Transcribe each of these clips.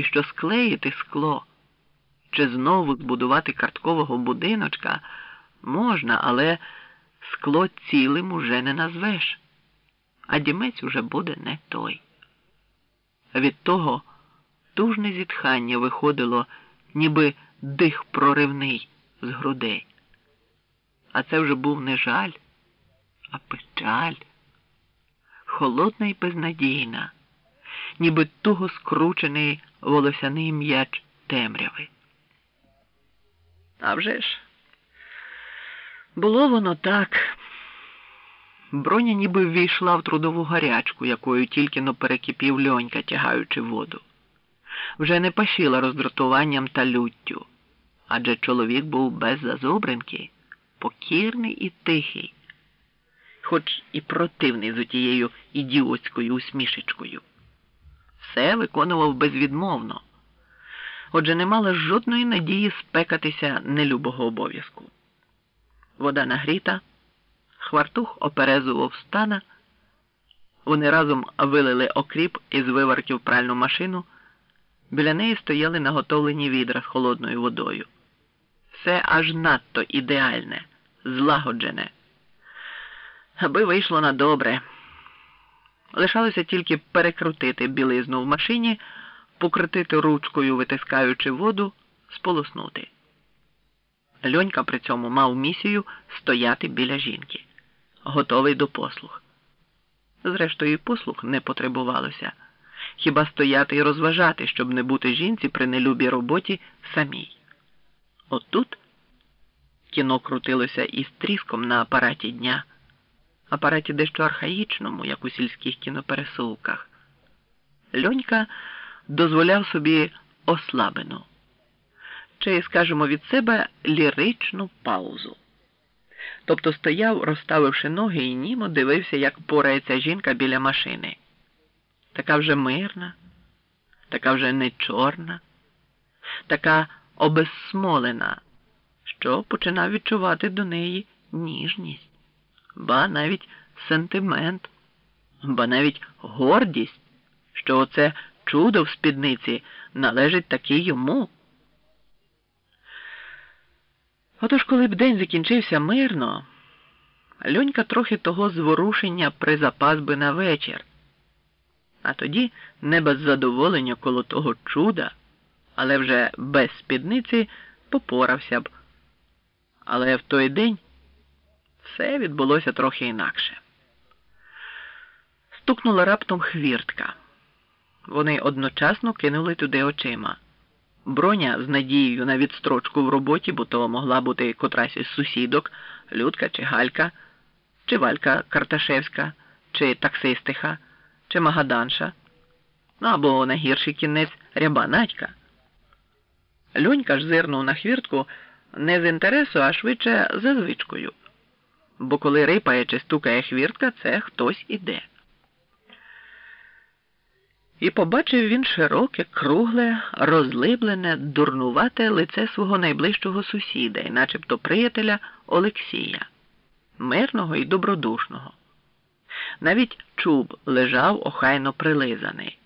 і що склеїти скло чи знову збудувати карткового будиночка можна, але скло цілим уже не назвеш, а дімець уже буде не той. Від того тужне зітхання виходило, ніби дих проривний з грудей. А це вже був не жаль, а печаль, холодна і безнадійна, ніби туго скручений волосяний м'яч темряви. А вже ж, було воно так. Броня ніби ввійшла в трудову гарячку, якою тільки но перекипів льонька, тягаючи воду. Вже не пашіла роздратуванням та люттю, адже чоловік був без зазубринки, покірний і тихий, хоч і противний з отією ідіотською усмішечкою. Все виконував безвідмовно, отже, не мала жодної надії спекатися нелюбого обов'язку. Вода нагріта. Хвартух оперезував стана. Вони разом вилили окріп із виварків пральну машину. Біля неї стояли наготовлені відра з холодною водою. Все аж надто ідеальне, злагоджене. Аби вийшло на добре. Лишалося тільки перекрутити білизну в машині, покрутити ручкою, витискаючи воду, сполоснути. Льонька при цьому мав місію стояти біля жінки готовий до послуг. Зрештою, послуг не потребувалося. Хіба стояти і розважати, щоб не бути жінці при нелюбій роботі самій. Отут кіно крутилося із тріском на апараті дня, апараті дещо архаїчному, як у сільських кінопересувках. Льонька дозволяв собі ослабену, чи, скажімо, від себе ліричну паузу. Тобто стояв, розставивши ноги і німо дивився, як порається жінка біля машини. Така вже мирна, така вже не чорна, така обезсмолена, що починав відчувати до неї ніжність, ба навіть сентимент, ба навіть гордість, що оце чудо в спідниці належить таки йому. Отож, коли б день закінчився мирно, льонька трохи того зворушення призапас би на вечір, а тоді не без задоволення коло того чуда, але вже без спідниці попорався б. Але в той день все відбулося трохи інакше. Стукнула раптом хвіртка. Вони одночасно кинули туди очима. Броня з надією на відстрочку в роботі, бо то могла бути котрась із сусідок, Людка чи Галька, чи Валька Карташевська, чи таксистиха, чи Магаданша, ну або на гірший кінець ряба Надька. Льонька ж зирнув на хвіртку не з інтересу, а швидше за звичкою. Бо коли рипає чи стукає хвіртка, це хтось іде. І побачив він широке, кругле, розлиблене, дурнувате лице свого найближчого сусіда, і начебто приятеля Олексія, мирного і добродушного. Навіть чуб лежав охайно прилизаний,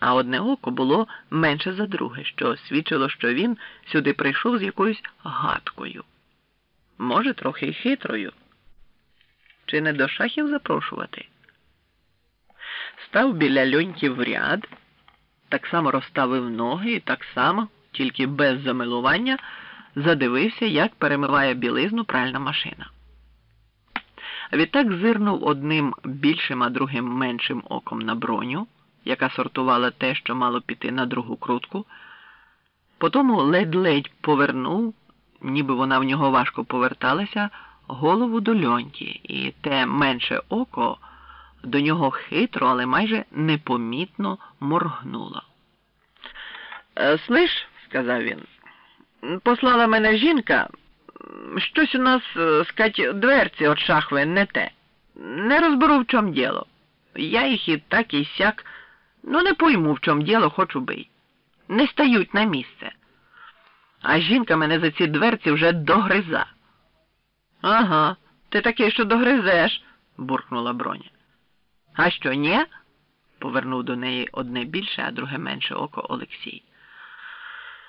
а одне око було менше за друге, що свідчило, що він сюди прийшов з якоюсь гадкою, може, трохи й хитрою. Чи не до шахів запрошувати? став біля льоньки в ряд, так само розставив ноги і так само, тільки без замилування, задивився, як перемиває білизну пральна машина. Відтак зирнув одним більшим, а другим меншим оком на броню, яка сортувала те, що мало піти на другу крутку. Потому ледь-ледь повернув, ніби вона в нього важко поверталася, голову до льоньки, і те менше око до нього хитро, але майже непомітно моргнула. «Е, слиш, сказав він, послала мене жінка. Щось у нас, е, скать, дверці от шахви не те. Не розберу, в чому діло. Я їх і так, і сяк. Ну, не пойму, в чому діло, хочу бий. Не стають на місце. А жінка мене за ці дверці вже догриза. Ага, ти такий, що догризеш, буркнула броня. А що, ні? повернув до неї одне більше, а друге менше око Олексій.